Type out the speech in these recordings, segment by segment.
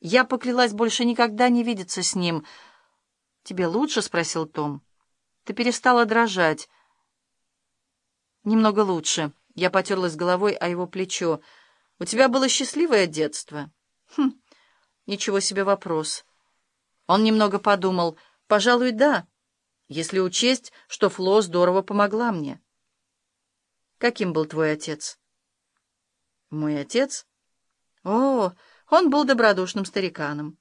Я поклялась больше никогда не видеться с ним. «Тебе лучше?» — спросил Том. «Ты перестала дрожать». «Немного лучше». Я потерлась головой о его плечо. «У тебя было счастливое детство?» «Хм, ничего себе вопрос». Он немного подумал. «Пожалуй, да, если учесть, что Фло здорово помогла мне». «Каким был твой отец?» «Мой отец?» «О, он был добродушным стариканом.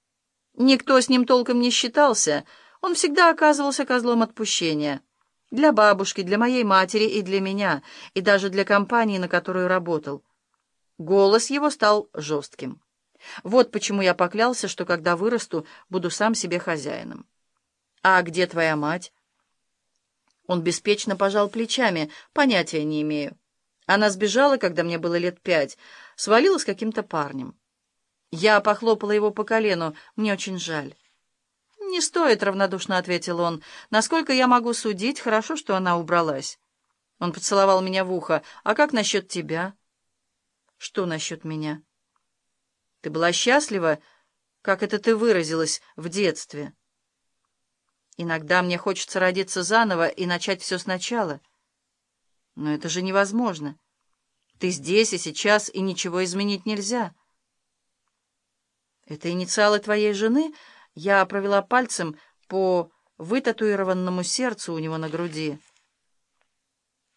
Никто с ним толком не считался, он всегда оказывался козлом отпущения». Для бабушки, для моей матери и для меня, и даже для компании, на которую работал. Голос его стал жестким. Вот почему я поклялся, что когда вырасту, буду сам себе хозяином. «А где твоя мать?» Он беспечно пожал плечами. «Понятия не имею. Она сбежала, когда мне было лет пять, свалила с каким-то парнем. Я похлопала его по колену. Мне очень жаль». «Не стоит», — равнодушно ответил он. «Насколько я могу судить, хорошо, что она убралась». Он поцеловал меня в ухо. «А как насчет тебя?» «Что насчет меня?» «Ты была счастлива, как это ты выразилась, в детстве?» «Иногда мне хочется родиться заново и начать все сначала». «Но это же невозможно. Ты здесь и сейчас, и ничего изменить нельзя». «Это инициалы твоей жены?» Я провела пальцем по вытатуированному сердцу у него на груди.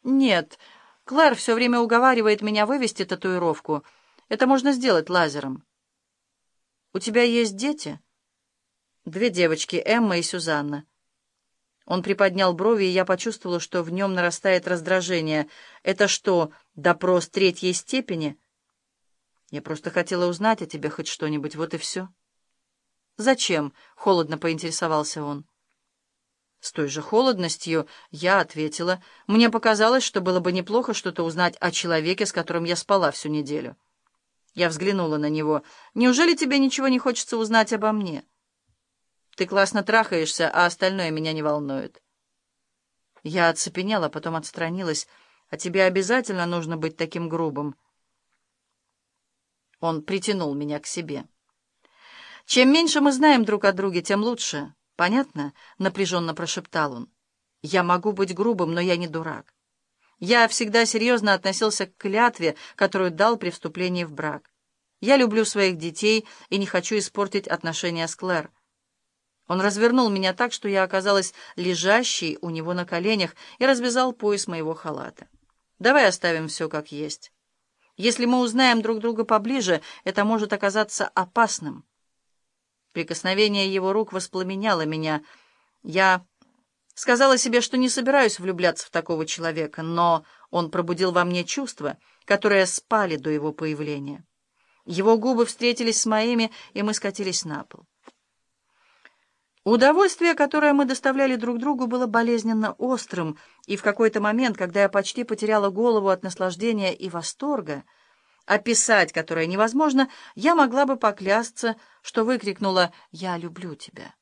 «Нет, Клэр все время уговаривает меня вывести татуировку. Это можно сделать лазером». «У тебя есть дети?» «Две девочки, Эмма и Сюзанна». Он приподнял брови, и я почувствовала, что в нем нарастает раздражение. «Это что, допрос третьей степени?» «Я просто хотела узнать о тебе хоть что-нибудь, вот и все». «Зачем?» — холодно поинтересовался он. С той же холодностью я ответила. Мне показалось, что было бы неплохо что-то узнать о человеке, с которым я спала всю неделю. Я взглянула на него. «Неужели тебе ничего не хочется узнать обо мне?» «Ты классно трахаешься, а остальное меня не волнует». Я оцепенела, потом отстранилась. «А тебе обязательно нужно быть таким грубым?» Он притянул меня к себе. «Чем меньше мы знаем друг о друге, тем лучше. Понятно?» — напряженно прошептал он. «Я могу быть грубым, но я не дурак. Я всегда серьезно относился к клятве, которую дал при вступлении в брак. Я люблю своих детей и не хочу испортить отношения с Клэр». Он развернул меня так, что я оказалась лежащей у него на коленях и развязал пояс моего халата. «Давай оставим все как есть. Если мы узнаем друг друга поближе, это может оказаться опасным». Прикосновение его рук воспламеняло меня. Я сказала себе, что не собираюсь влюбляться в такого человека, но он пробудил во мне чувства, которые спали до его появления. Его губы встретились с моими, и мы скатились на пол. Удовольствие, которое мы доставляли друг другу, было болезненно острым, и в какой-то момент, когда я почти потеряла голову от наслаждения и восторга, описать которое невозможно, я могла бы поклясться, что выкрикнула «Я люблю тебя».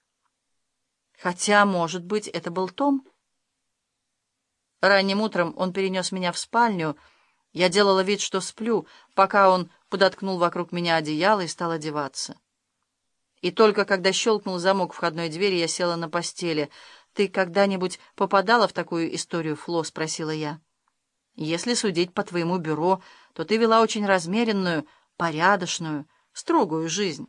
Хотя, может быть, это был Том? Ранним утром он перенес меня в спальню. Я делала вид, что сплю, пока он подоткнул вокруг меня одеяло и стал одеваться. И только когда щелкнул замок входной двери, я села на постели. «Ты когда-нибудь попадала в такую историю, Фло?» — спросила я. «Если судить по твоему бюро, то ты вела очень размеренную, порядочную, строгую жизнь».